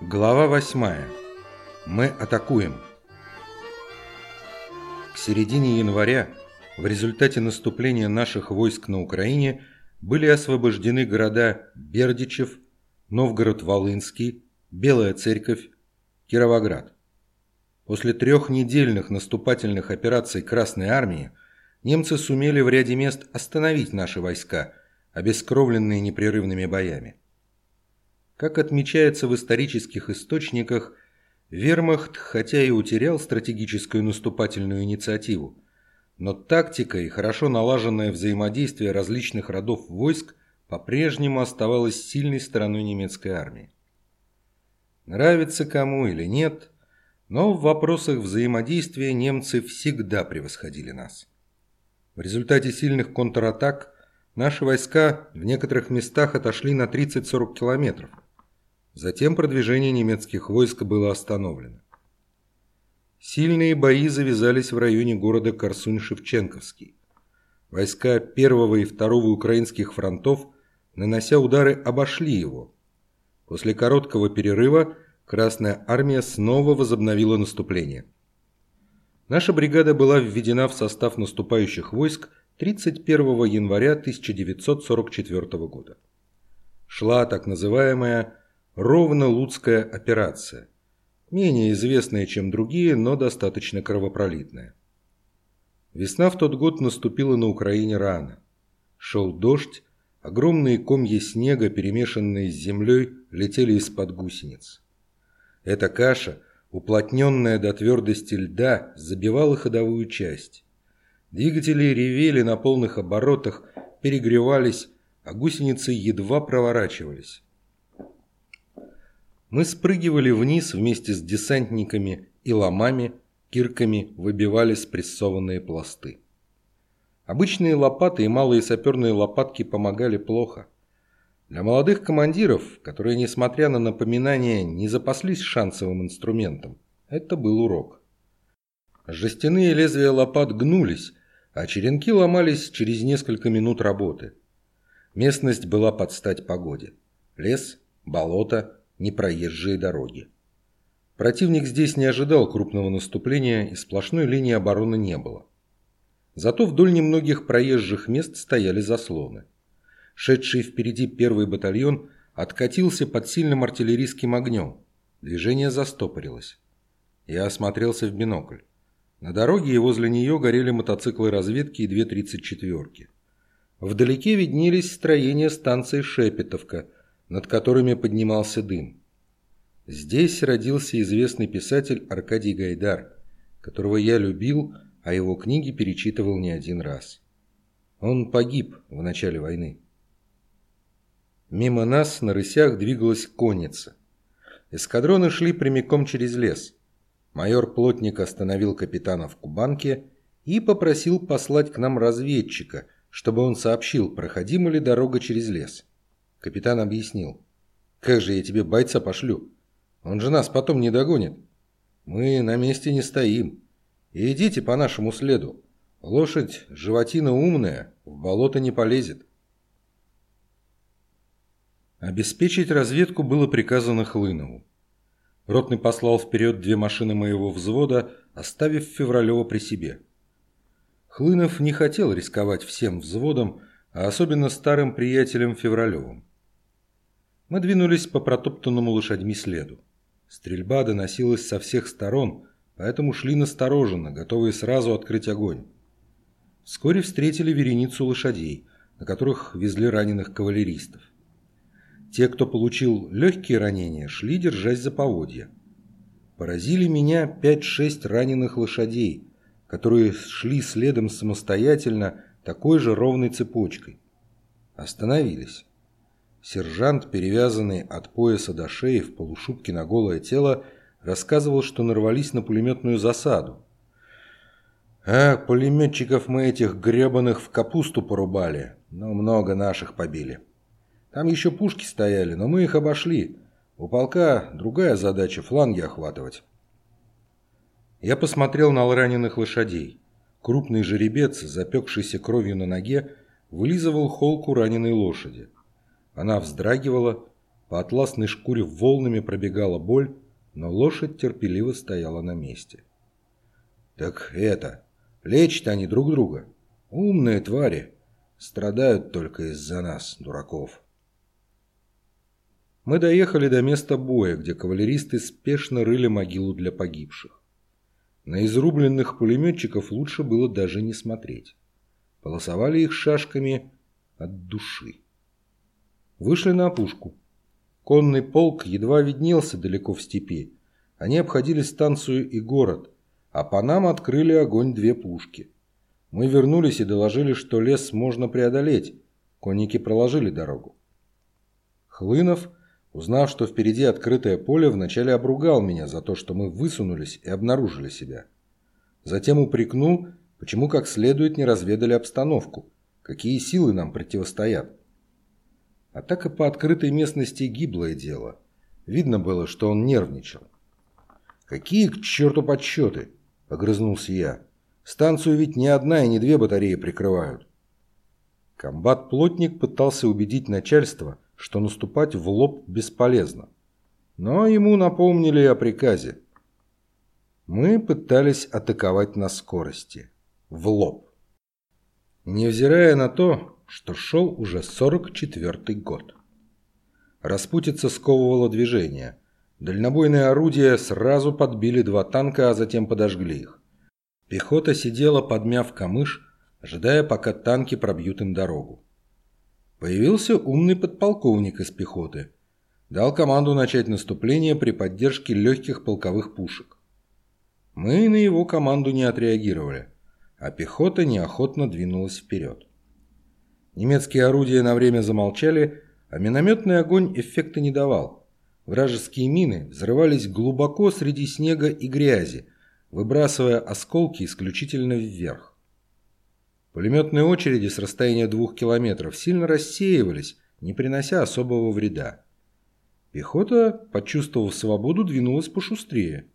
Глава 8. Мы атакуем. К середине января в результате наступления наших войск на Украине были освобождены города Бердичев, Новгород-Волынский, Белая Церковь, Кировоград. После трехнедельных наступательных операций Красной Армии немцы сумели в ряде мест остановить наши войска, обескровленные непрерывными боями. Как отмечается в исторических источниках, вермахт, хотя и утерял стратегическую наступательную инициативу, но тактика и хорошо налаженное взаимодействие различных родов войск по-прежнему оставалось сильной стороной немецкой армии. Нравится кому или нет, но в вопросах взаимодействия немцы всегда превосходили нас. В результате сильных контратак наши войска в некоторых местах отошли на 30-40 километров – Затем продвижение немецких войск было остановлено. Сильные бои завязались в районе города Корсунь-Шевченковский. Войска первого и второго украинских фронтов, нанося удары, обошли его. После короткого перерыва Красная Армия снова возобновила наступление. Наша бригада была введена в состав наступающих войск 31 января 1944 года. Шла так называемая Ровно-Луцкая операция. Менее известная, чем другие, но достаточно кровопролитная. Весна в тот год наступила на Украине рано. Шел дождь, огромные комья снега, перемешанные с землей, летели из-под гусениц. Эта каша, уплотненная до твердости льда, забивала ходовую часть. Двигатели ревели на полных оборотах, перегревались, а гусеницы едва проворачивались. Мы спрыгивали вниз вместе с десантниками и ломами, кирками выбивали спрессованные пласты. Обычные лопаты и малые саперные лопатки помогали плохо. Для молодых командиров, которые, несмотря на напоминания, не запаслись шансовым инструментом, это был урок. Жестяные лезвия лопат гнулись, а черенки ломались через несколько минут работы. Местность была под стать погоде. Лес, болото, непроезжие дороги. Противник здесь не ожидал крупного наступления и сплошной линии обороны не было. Зато вдоль немногих проезжих мест стояли заслоны. Шедший впереди первый батальон откатился под сильным артиллерийским огнем. Движение застопорилось. Я осмотрелся в бинокль. На дороге и возле нее горели мотоциклы разведки и две тридцать четверки. Вдалеке виднелись строения станции Шепетовка – над которыми поднимался дым. Здесь родился известный писатель Аркадий Гайдар, которого я любил, а его книги перечитывал не один раз. Он погиб в начале войны. Мимо нас на рысях двигалась конница. Эскадроны шли прямиком через лес. Майор Плотник остановил капитана в Кубанке и попросил послать к нам разведчика, чтобы он сообщил, проходима ли дорога через лес. Капитан объяснил. «Как же я тебе бойца пошлю? Он же нас потом не догонит. Мы на месте не стоим. Идите по нашему следу. Лошадь животина умная, в болото не полезет». Обеспечить разведку было приказано Хлынову. Ротный послал вперед две машины моего взвода, оставив Февралева при себе. Хлынов не хотел рисковать всем взводом, а особенно старым приятелем Февралевым. Мы двинулись по протоптанному лошадьми следу. Стрельба доносилась со всех сторон, поэтому шли настороженно, готовые сразу открыть огонь. Вскоре встретили вереницу лошадей, на которых везли раненых кавалеристов. Те, кто получил легкие ранения, шли, держась за поводья. Поразили меня 5-6 раненых лошадей, которые шли следом самостоятельно такой же ровной цепочкой. Остановились. Сержант, перевязанный от пояса до шеи в полушубке на голое тело, рассказывал, что нарвались на пулеметную засаду. «А, пулеметчиков мы этих гребаных в капусту порубали, но много наших побили. Там еще пушки стояли, но мы их обошли. У полка другая задача – фланги охватывать». Я посмотрел на раненых лошадей. Крупный жеребец, запекшийся кровью на ноге, вылизывал холку раненой лошади. Она вздрагивала, По атласной шкуре волнами пробегала боль, но лошадь терпеливо стояла на месте. «Так это, лечат они друг друга. Умные твари. Страдают только из-за нас, дураков». Мы доехали до места боя, где кавалеристы спешно рыли могилу для погибших. На изрубленных пулеметчиков лучше было даже не смотреть. Полосовали их шашками от души. Вышли на опушку. Конный полк едва виднелся далеко в степи. Они обходили станцию и город, а по нам открыли огонь две пушки. Мы вернулись и доложили, что лес можно преодолеть. Конники проложили дорогу. Хлынов Узнав, что впереди открытое поле, вначале обругал меня за то, что мы высунулись и обнаружили себя. Затем упрекнул, почему как следует не разведали обстановку, какие силы нам противостоят. Атака по открытой местности – гиблое дело. Видно было, что он нервничал. «Какие к черту подсчеты?» – огрызнулся я. «Станцию ведь не одна и не две батареи прикрывают». Комбат-плотник пытался убедить начальство – что наступать в лоб бесполезно. Но ему напомнили о приказе. Мы пытались атаковать на скорости. В лоб. Невзирая на то, что шел уже 44-й год. Распутица сковывала движение. Дальнобойные орудия сразу подбили два танка, а затем подожгли их. Пехота сидела, подмяв камыш, ожидая, пока танки пробьют им дорогу. Появился умный подполковник из пехоты. Дал команду начать наступление при поддержке легких полковых пушек. Мы на его команду не отреагировали, а пехота неохотно двинулась вперед. Немецкие орудия на время замолчали, а минометный огонь эффекта не давал. Вражеские мины взрывались глубоко среди снега и грязи, выбрасывая осколки исключительно вверх. Пулеметные очереди с расстояния двух километров сильно рассеивались, не принося особого вреда. Пехота, почувствовав свободу, двинулась пошустрее.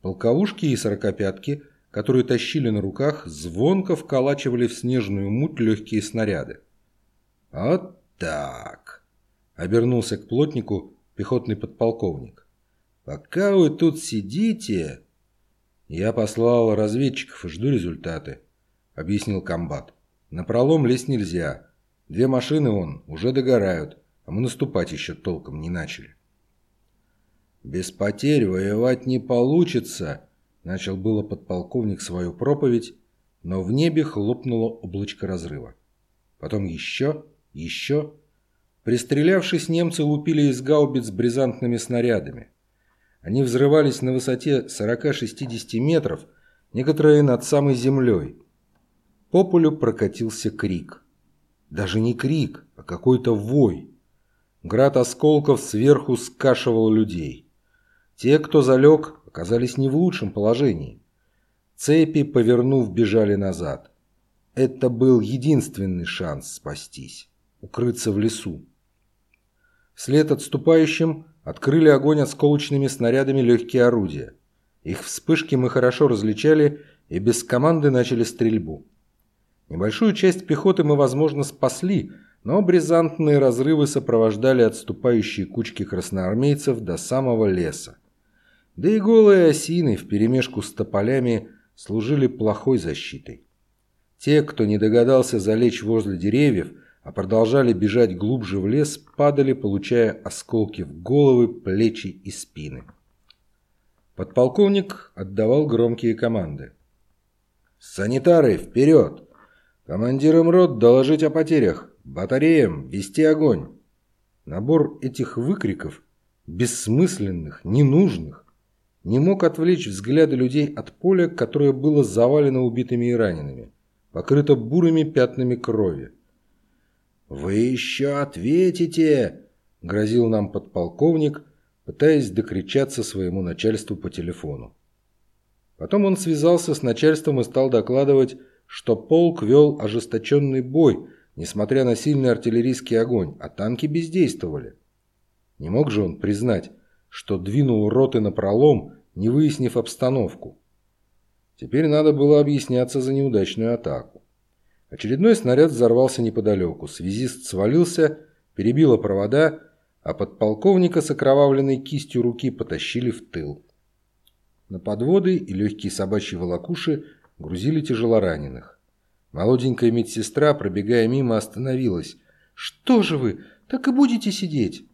Полковушки и сорокопятки, которые тащили на руках, звонко вколачивали в снежную муть легкие снаряды. «Вот так!» — обернулся к плотнику пехотный подполковник. «Пока вы тут сидите...» Я послал разведчиков и жду результаты. — объяснил комбат. «На пролом лезть нельзя. Две машины он уже догорают, а мы наступать еще толком не начали». «Без потерь воевать не получится», — начал было подполковник свою проповедь, но в небе хлопнуло облачко разрыва. Потом еще, еще. Пристрелявшись, немцы лупили из гаубиц бризантными снарядами. Они взрывались на высоте 40-60 метров, некоторые над самой землей. По полю прокатился крик. Даже не крик, а какой-то вой. Град осколков сверху скашивал людей. Те, кто залег, оказались не в лучшем положении. Цепи, повернув, бежали назад. Это был единственный шанс спастись – укрыться в лесу. Вслед отступающим открыли огонь осколочными снарядами легкие орудия. Их вспышки мы хорошо различали и без команды начали стрельбу. Небольшую часть пехоты мы, возможно, спасли, но бризантные разрывы сопровождали отступающие кучки красноармейцев до самого леса. Да и голые осины вперемешку с тополями служили плохой защитой. Те, кто не догадался залечь возле деревьев, а продолжали бежать глубже в лес, падали, получая осколки в головы, плечи и спины. Подполковник отдавал громкие команды. «Санитары, вперед! Командирам рот доложить о потерях. Батареям вести огонь. Набор этих выкриков, бессмысленных, ненужных, не мог отвлечь взгляды людей от поля, которое было завалено убитыми и ранеными, покрыто бурыми пятнами крови. «Вы еще ответите!» – грозил нам подполковник, пытаясь докричаться своему начальству по телефону. Потом он связался с начальством и стал докладывать, что полк вел ожесточенный бой, несмотря на сильный артиллерийский огонь, а танки бездействовали. Не мог же он признать, что двинул роты на пролом, не выяснив обстановку. Теперь надо было объясняться за неудачную атаку. Очередной снаряд взорвался неподалеку, связист свалился, перебило провода, а подполковника с окровавленной кистью руки потащили в тыл. На подводы и легкие собачьи волокуши грузили тяжелораненых. Молоденькая медсестра, пробегая мимо, остановилась. «Что же вы? Так и будете сидеть!»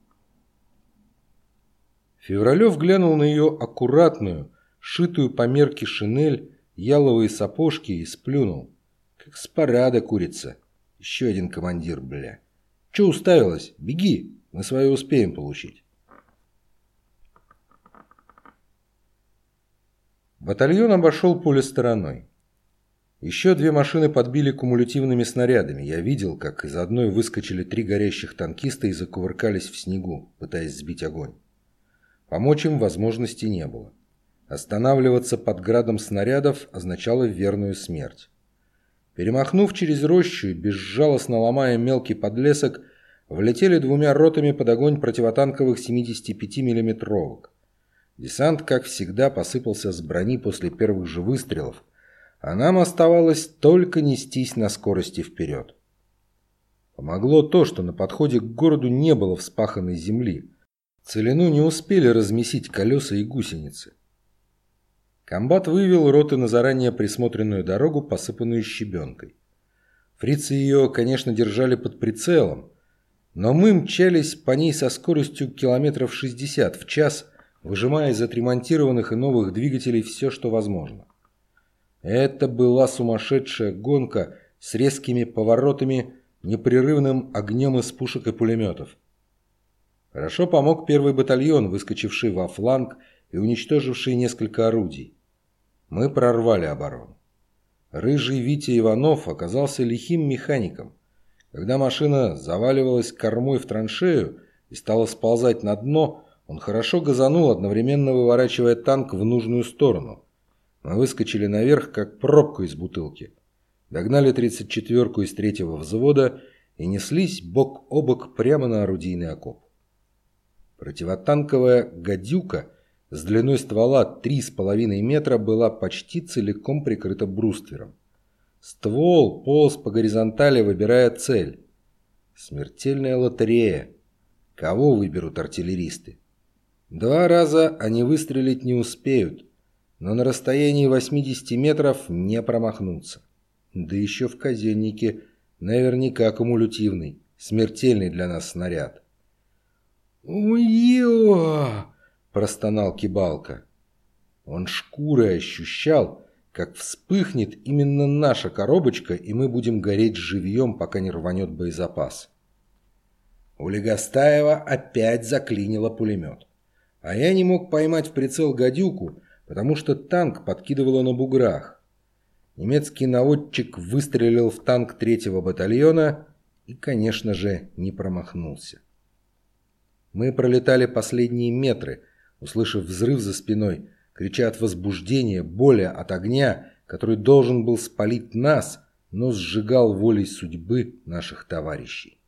Февралев глянул на ее аккуратную, шитую по мерке шинель, яловые сапожки и сплюнул. Как с парада курица. Еще один командир, бля. Че уставилась? Беги, мы свое успеем получить. Батальон обошел поле стороной. Еще две машины подбили кумулятивными снарядами. Я видел, как из одной выскочили три горящих танкиста и закувыркались в снегу, пытаясь сбить огонь. Помочь им возможности не было. Останавливаться под градом снарядов означало верную смерть. Перемахнув через рощу и безжалостно ломая мелкий подлесок, влетели двумя ротами под огонь противотанковых 75 миллиметровок. Десант, как всегда, посыпался с брони после первых же выстрелов, а нам оставалось только нестись на скорости вперед. Помогло то, что на подходе к городу не было вспаханной земли. Целину не успели размесить колеса и гусеницы. Комбат вывел роты на заранее присмотренную дорогу, посыпанную щебенкой. Фрицы ее, конечно, держали под прицелом, но мы мчались по ней со скоростью километров 60 в час, выжимая из отремонтированных и новых двигателей все, что возможно. Это была сумасшедшая гонка с резкими поворотами, непрерывным огнем из пушек и пулеметов. Хорошо помог первый батальон, выскочивший во фланг и уничтоживший несколько орудий. Мы прорвали оборону. Рыжий Витя Иванов оказался лихим механиком. Когда машина заваливалась кормой в траншею и стала сползать на дно, он хорошо газанул, одновременно выворачивая танк в нужную сторону. Мы выскочили наверх, как пробку из бутылки. Догнали 34-ку из третьего взвода и неслись бок о бок прямо на орудийный окоп. Противотанковая «гадюка» с длиной ствола 3,5 метра была почти целиком прикрыта бруствером. Ствол полз по горизонтали, выбирая цель. Смертельная лотерея. Кого выберут артиллеристы? Два раза они выстрелить не успеют, но на расстоянии 80 метров не промахнуться. Да еще в казеннике наверняка кумулятивный, смертельный для нас снаряд. «Уё!» – простонал Кибалка. Он шкурой ощущал, как вспыхнет именно наша коробочка, и мы будем гореть живьем, пока не рванет боезапас. У Легостаева опять заклинило пулемет. А я не мог поймать в прицел гадюку, потому что танк подкидывало на буграх. Немецкий наводчик выстрелил в танк третьего батальона и, конечно же, не промахнулся. Мы пролетали последние метры, услышав взрыв за спиной, крича от возбуждения, боли от огня, который должен был спалить нас, но сжигал волей судьбы наших товарищей.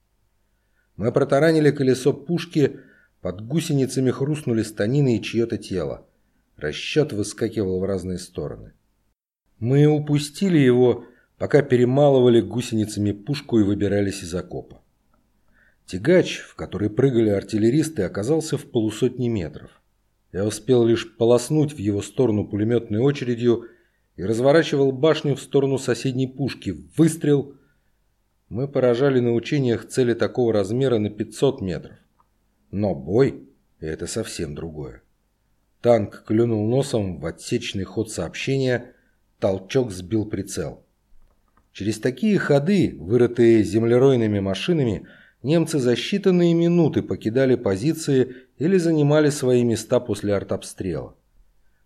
Мы протаранили колесо пушки, под гусеницами хрустнули станины и чье-то тело. Расчет выскакивал в разные стороны. Мы упустили его, пока перемалывали гусеницами пушку и выбирались из окопа. Тягач, в который прыгали артиллеристы, оказался в полусотни метров. Я успел лишь полоснуть в его сторону пулеметной очередью и разворачивал башню в сторону соседней пушки. Выстрел! Мы поражали на учениях цели такого размера на 500 метров. Но бой – это совсем другое. Танк клюнул носом в отсечный ход сообщения, толчок сбил прицел. Через такие ходы, вырытые землеройными машинами, немцы за считанные минуты покидали позиции или занимали свои места после артобстрела.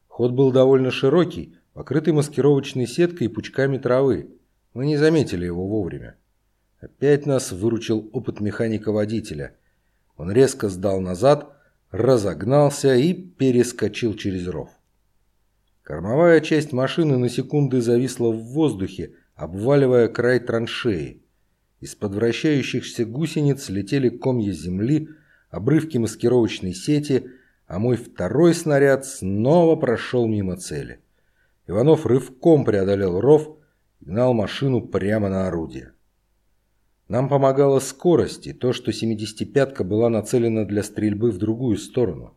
Ход был довольно широкий, покрытый маскировочной сеткой и пучками травы. Мы не заметили его вовремя. Опять нас выручил опыт механика-водителя – он резко сдал назад, разогнался и перескочил через ров. Кормовая часть машины на секунды зависла в воздухе, обваливая край траншеи. Из-под вращающихся гусениц летели комья земли, обрывки маскировочной сети, а мой второй снаряд снова прошел мимо цели. Иванов рывком преодолел ров и гнал машину прямо на орудие. Нам помогала скорость и то, что 75-ка была нацелена для стрельбы в другую сторону.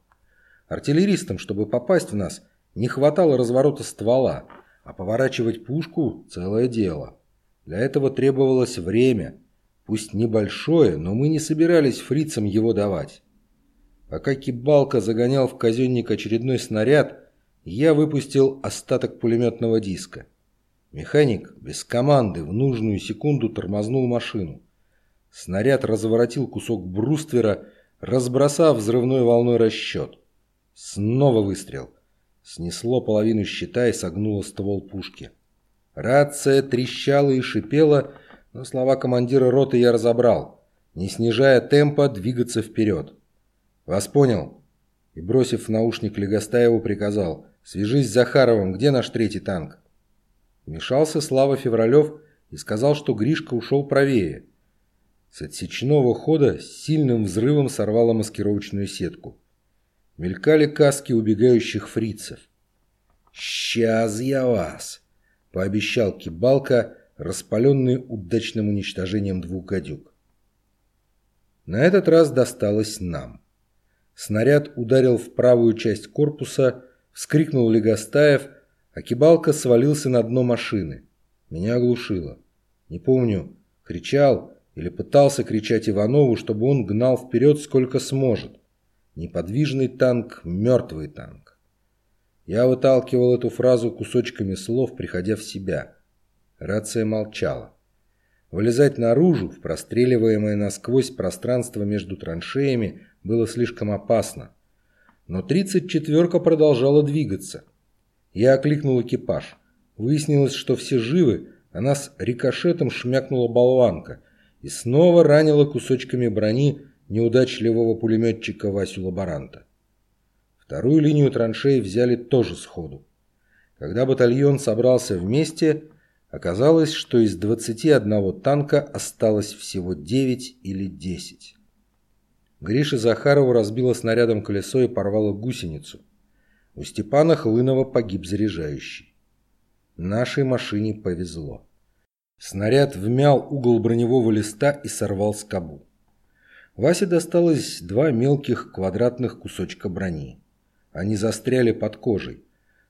Артиллеристам, чтобы попасть в нас, не хватало разворота ствола, а поворачивать пушку – целое дело. Для этого требовалось время, пусть небольшое, но мы не собирались фрицам его давать. Пока Кибалка загонял в казенник очередной снаряд, я выпустил остаток пулеметного диска. Механик без команды в нужную секунду тормознул машину. Снаряд разворотил кусок бруствера, разбросав взрывной волной расчет. Снова выстрел. Снесло половину щита и согнуло ствол пушки. Рация трещала и шипела, но слова командира роты я разобрал. Не снижая темпа, двигаться вперед. «Вас понял?» И, бросив в наушник Легостаеву, приказал «Свяжись с Захаровым, где наш третий танк?» Вмешался Слава Февралев и сказал, что Гришка ушел правее. С отсечного хода сильным взрывом сорвала маскировочную сетку. Мелькали каски убегающих фрицев. «Сейчас я вас!» — пообещал Кибалка, распаленный удачным уничтожением двух гадюк. На этот раз досталось нам. Снаряд ударил в правую часть корпуса, вскрикнул Легостаев — Акибалка свалился на дно машины. Меня оглушило. Не помню, кричал или пытался кричать Иванову, чтобы он гнал вперед сколько сможет. Неподвижный танк, мертвый танк. Я выталкивал эту фразу кусочками слов, приходя в себя. Рация молчала. Вылезать наружу, в простреливаемое насквозь пространство между траншеями, было слишком опасно. Но 34-ка продолжала двигаться. Я окликнул экипаж. Выяснилось, что все живы, а нас рикошетом шмякнула болванка и снова ранила кусочками брони неудачливого пулеметчика Васю Лаборанта. Вторую линию траншей взяли тоже сходу. Когда батальон собрался вместе, оказалось, что из 21 танка осталось всего 9 или 10. Гриша Захарову разбило снарядом колесо и порвало гусеницу. У Степана Хлынова погиб заряжающий. Нашей машине повезло. Снаряд вмял угол броневого листа и сорвал скобу. Васе досталось два мелких квадратных кусочка брони. Они застряли под кожей.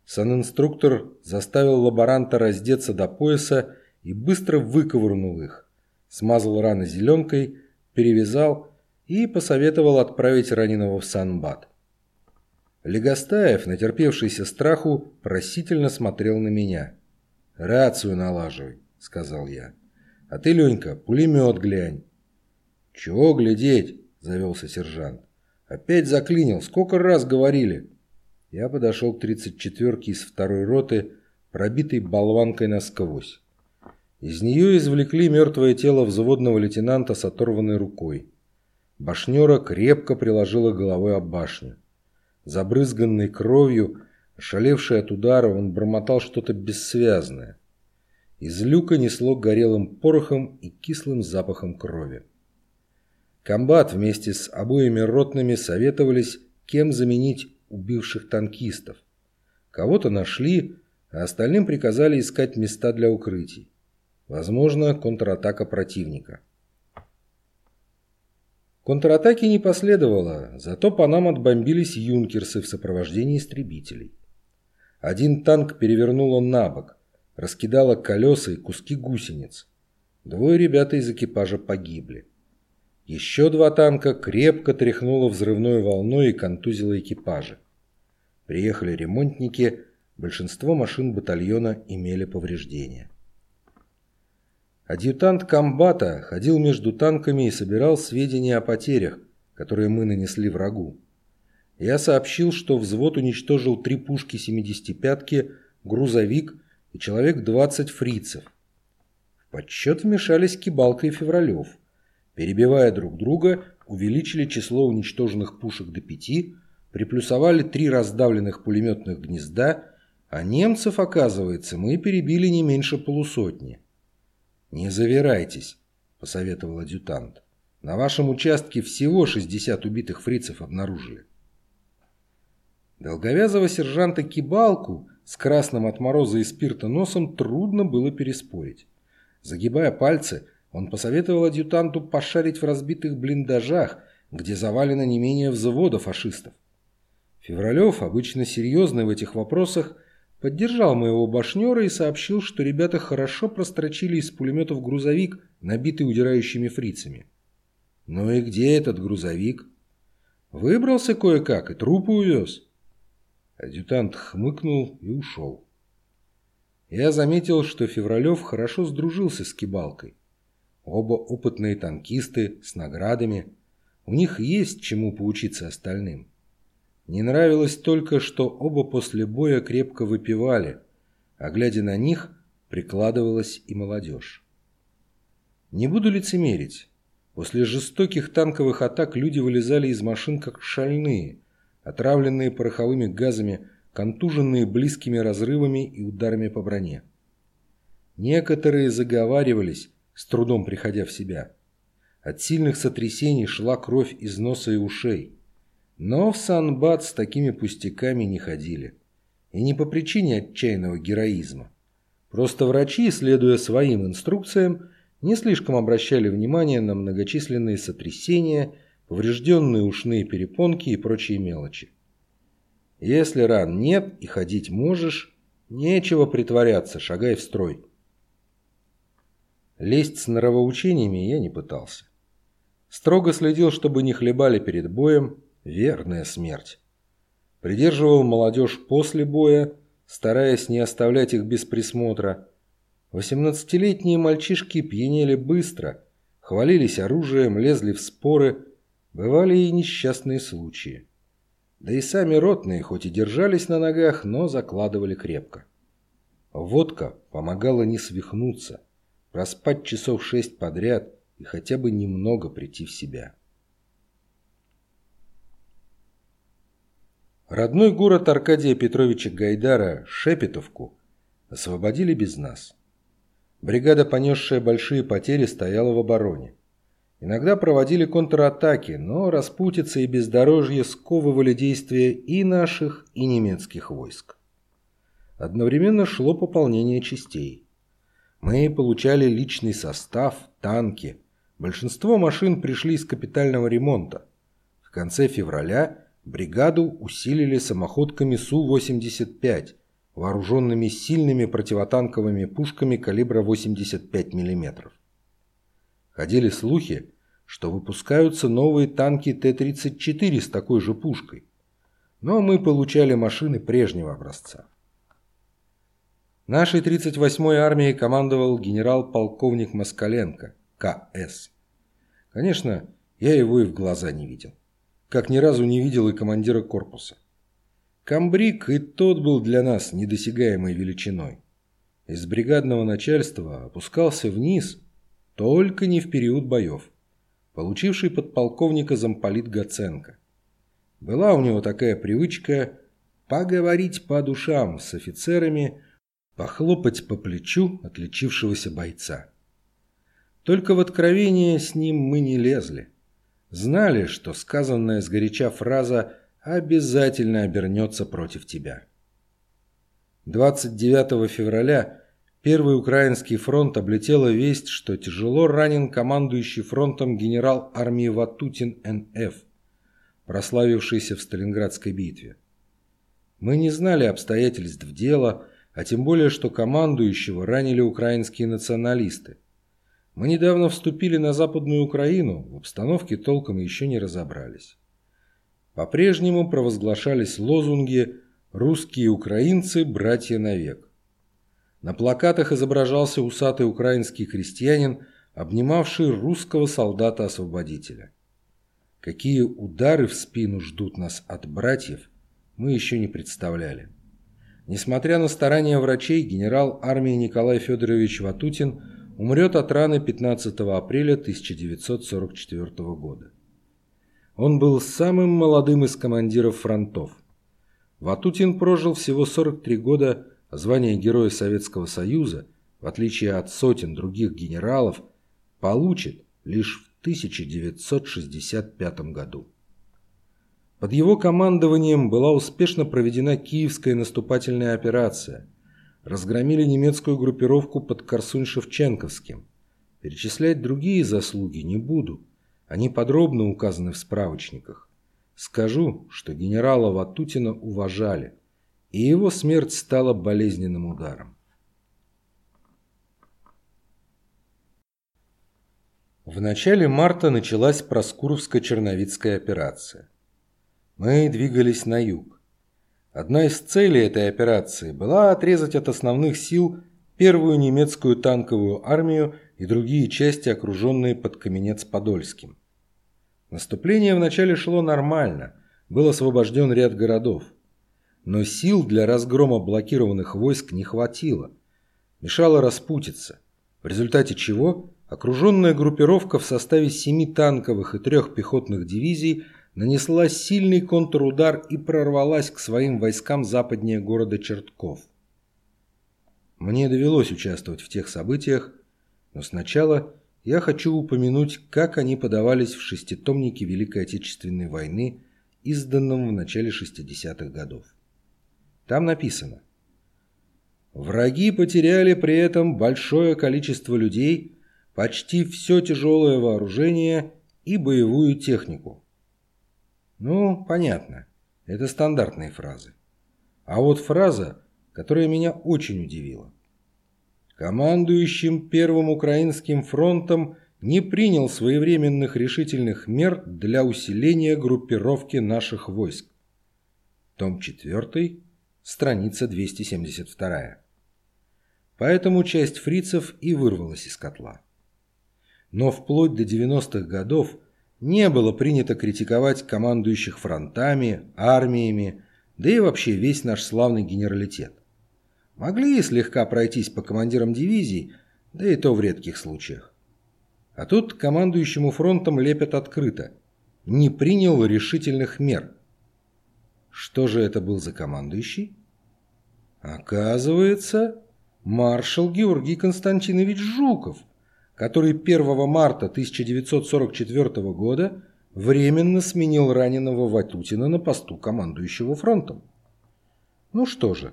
Санинструктор заставил лаборанта раздеться до пояса и быстро выковырнул их. Смазал раны зеленкой, перевязал и посоветовал отправить раненого в санбат. Легостаев, натерпевшийся страху, просительно смотрел на меня. «Рацию налаживай», — сказал я. «А ты, Ленька, пулемет глянь». «Чего глядеть?» — завелся сержант. «Опять заклинил. Сколько раз говорили?» Я подошел к тридцать четверке из второй роты, пробитой болванкой насквозь. Из нее извлекли мертвое тело взводного лейтенанта с оторванной рукой. Башнера крепко приложила головой об башню. Забрызганный кровью, ошалевший от удара, он бормотал что-то бессвязное. Из люка несло горелым порохом и кислым запахом крови. Комбат вместе с обоими ротными советовались, кем заменить убивших танкистов. Кого-то нашли, а остальным приказали искать места для укрытий. Возможно, контратака противника. Контратаки не последовало, зато по нам отбомбились юнкерсы в сопровождении истребителей. Один танк перевернуло на бок, раскидало колеса и куски гусениц. Двое ребята из экипажа погибли. Еще два танка крепко тряхнуло взрывной волной и контузило экипажи. Приехали ремонтники, большинство машин батальона имели повреждения. Адъютант комбата ходил между танками и собирал сведения о потерях, которые мы нанесли врагу. Я сообщил, что взвод уничтожил три пушки 75-ки, грузовик и человек 20 фрицев. В подсчет вмешались Кибалка и Февралев. Перебивая друг друга, увеличили число уничтоженных пушек до пяти, приплюсовали три раздавленных пулеметных гнезда, а немцев, оказывается, мы перебили не меньше полусотни. «Не завирайтесь», – посоветовал адъютант. «На вашем участке всего 60 убитых фрицев обнаружили». Долговязого сержанта Кибалку с красным от мороза и спирта носом трудно было переспорить. Загибая пальцы, Он посоветовал адъютанту пошарить в разбитых блиндажах, где завалено не менее взвода фашистов. Февралев, обычно серьезный в этих вопросах, поддержал моего башнера и сообщил, что ребята хорошо прострочили из пулеметов грузовик, набитый удирающими фрицами. «Ну и где этот грузовик?» «Выбрался кое-как и трупы увез». Адъютант хмыкнул и ушел. Я заметил, что Февралев хорошо сдружился с Кибалкой. Оба опытные танкисты с наградами. У них есть чему поучиться остальным. Не нравилось только, что оба после боя крепко выпивали, а глядя на них, прикладывалась и молодежь. Не буду лицемерить. После жестоких танковых атак люди вылезали из машин как шальные, отравленные пороховыми газами, контуженные близкими разрывами и ударами по броне. Некоторые заговаривались, с трудом приходя в себя. От сильных сотрясений шла кровь из носа и ушей. Но в Санбат с такими пустяками не ходили. И не по причине отчаянного героизма. Просто врачи, следуя своим инструкциям, не слишком обращали внимание на многочисленные сотрясения, поврежденные ушные перепонки и прочие мелочи. Если ран нет и ходить можешь, нечего притворяться, шагай в строй. Лезть с нравоучениями я не пытался. Строго следил, чтобы не хлебали перед боем, Верная смерть. Придерживал молодежь после боя, стараясь не оставлять их без присмотра. Восемнадцатилетние мальчишки пьянели быстро, хвалились оружием, лезли в споры, бывали и несчастные случаи. Да и сами ротные, хоть и держались на ногах, но закладывали крепко. Водка помогала не свихнуться, проспать часов шесть подряд и хотя бы немного прийти в себя. Родной город Аркадия Петровича Гайдара, Шепетовку, освободили без нас. Бригада, понесшая большие потери, стояла в обороне. Иногда проводили контратаки, но распутица и бездорожье сковывали действия и наших, и немецких войск. Одновременно шло пополнение частей. Мы получали личный состав, танки. Большинство машин пришли из капитального ремонта. В конце февраля Бригаду усилили самоходками Су-85, вооруженными сильными противотанковыми пушками калибра 85 мм. Ходили слухи, что выпускаются новые танки Т-34 с такой же пушкой. Но мы получали машины прежнего образца. Нашей 38-й армией командовал генерал-полковник Москаленко, КС. Конечно, я его и в глаза не видел как ни разу не видел и командира корпуса. Камбрик и тот был для нас недосягаемой величиной. Из бригадного начальства опускался вниз, только не в период боев, получивший подполковника замполит Гаценко. Была у него такая привычка поговорить по душам с офицерами, похлопать по плечу отличившегося бойца. Только в откровение с ним мы не лезли. Знали, что сказанная сгоряча фраза обязательно обернется против тебя. 29 февраля Первый Украинский фронт облетела весть, что тяжело ранен командующий фронтом генерал армии Ватутин Н.Ф., прославившийся в Сталинградской битве. Мы не знали обстоятельств дела, а тем более, что командующего ранили украинские националисты. Мы недавно вступили на Западную Украину, в обстановке толком еще не разобрались. По-прежнему провозглашались лозунги «Русские украинцы – братья навек». На плакатах изображался усатый украинский крестьянин, обнимавший русского солдата-освободителя. Какие удары в спину ждут нас от братьев, мы еще не представляли. Несмотря на старания врачей, генерал армии Николай Федорович Ватутин – умрет от раны 15 апреля 1944 года. Он был самым молодым из командиров фронтов. Ватутин прожил всего 43 года, а звание Героя Советского Союза, в отличие от сотен других генералов, получит лишь в 1965 году. Под его командованием была успешно проведена Киевская наступательная операция – разгромили немецкую группировку под Корсунь-Шевченковским, Перечислять другие заслуги не буду. Они подробно указаны в справочниках. Скажу, что генерала Ватутина уважали, и его смерть стала болезненным ударом. В начале марта началась Проскуровско-Черновицкая операция. Мы двигались на юг. Одна из целей этой операции была отрезать от основных сил первую немецкую танковую армию и другие части, окруженные под Каменец-Подольским. Наступление вначале шло нормально, был освобожден ряд городов. Но сил для разгрома блокированных войск не хватило. Мешала распутиться, в результате чего Окруженная группировка в составе семи танковых и трех пехотных дивизий нанесла сильный контрудар и прорвалась к своим войскам западнее города Чертков. Мне довелось участвовать в тех событиях, но сначала я хочу упомянуть, как они подавались в шеститомнике Великой Отечественной войны, изданном в начале 60-х годов. Там написано «Враги потеряли при этом большое количество людей, почти все тяжелое вооружение и боевую технику. Ну, понятно, это стандартные фразы. А вот фраза, которая меня очень удивила. Командующим Первым Украинским фронтом не принял своевременных решительных мер для усиления группировки наших войск. Том 4, страница 272. Поэтому часть фрицев и вырвалась из котла но вплоть до 90-х годов не было принято критиковать командующих фронтами, армиями, да и вообще весь наш славный генералитет. Могли слегка пройтись по командирам дивизий, да и то в редких случаях. А тут командующему фронтом лепят открыто. Не принял решительных мер. Что же это был за командующий? Оказывается, маршал Георгий Константинович Жуков – который 1 марта 1944 года временно сменил раненого Ватутина на посту командующего фронтом. Ну что же,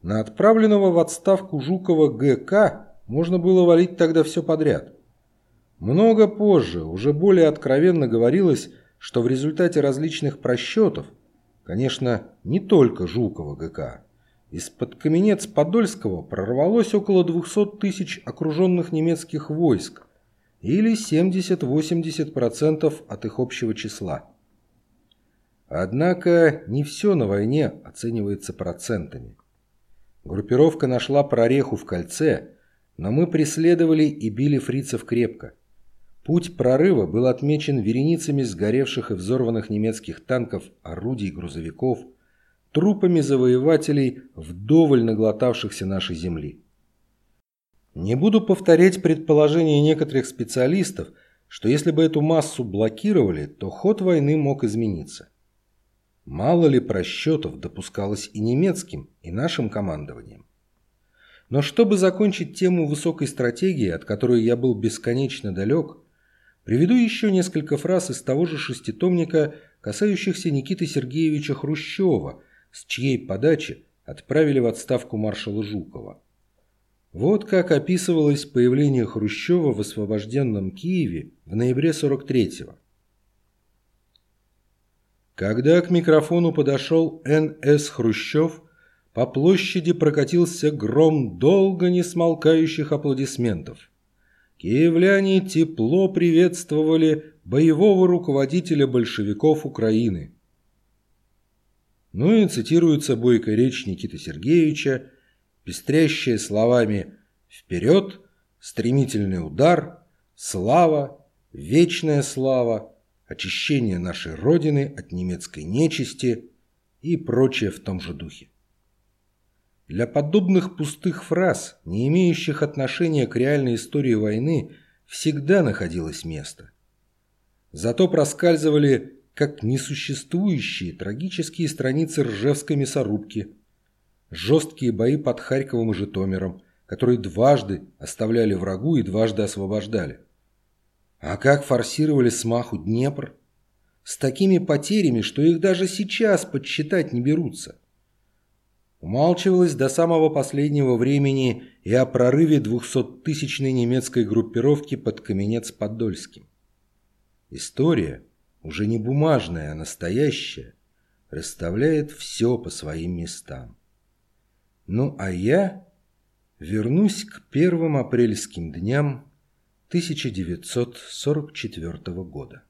на отправленного в отставку Жукова ГК можно было валить тогда все подряд. Много позже, уже более откровенно говорилось, что в результате различных просчетов, конечно, не только Жукова ГК, из-под каменец Подольского прорвалось около 200 тысяч окруженных немецких войск, или 70-80% от их общего числа. Однако не все на войне оценивается процентами. Группировка нашла прореху в кольце, но мы преследовали и били фрицев крепко. Путь прорыва был отмечен вереницами сгоревших и взорванных немецких танков, орудий, грузовиков – трупами завоевателей, вдоволь наглотавшихся нашей земли. Не буду повторять предположения некоторых специалистов, что если бы эту массу блокировали, то ход войны мог измениться. Мало ли просчетов допускалось и немецким, и нашим командованием. Но чтобы закончить тему высокой стратегии, от которой я был бесконечно далек, приведу еще несколько фраз из того же шеститомника, касающихся Никиты Сергеевича Хрущева – с чьей подачи отправили в отставку маршала Жукова. Вот как описывалось появление Хрущева в освобожденном Киеве в ноябре 43-го. Когда к микрофону подошел Н.С. Хрущев, по площади прокатился гром долго не смолкающих аплодисментов. Киевляне тепло приветствовали боевого руководителя большевиков Украины – ну и цитируется бойкая речь Никиты Сергеевича, пестрящая словами «вперед», «стремительный удар», «слава», «вечная слава», «очищение нашей Родины от немецкой нечисти» и прочее в том же духе. Для подобных пустых фраз, не имеющих отношения к реальной истории войны, всегда находилось место. Зато проскальзывали как несуществующие трагические страницы Ржевской мясорубки, жесткие бои под Харьковом и Житомиром, которые дважды оставляли врагу и дважды освобождали. А как форсировали смаху Днепр? С такими потерями, что их даже сейчас подсчитать не берутся. Умалчивалось до самого последнего времени и о прорыве двухсоттысячной немецкой группировки под Каменец-Подольским. История, уже не бумажная, а настоящая, расставляет все по своим местам. Ну а я вернусь к первым апрельским дням 1944 года.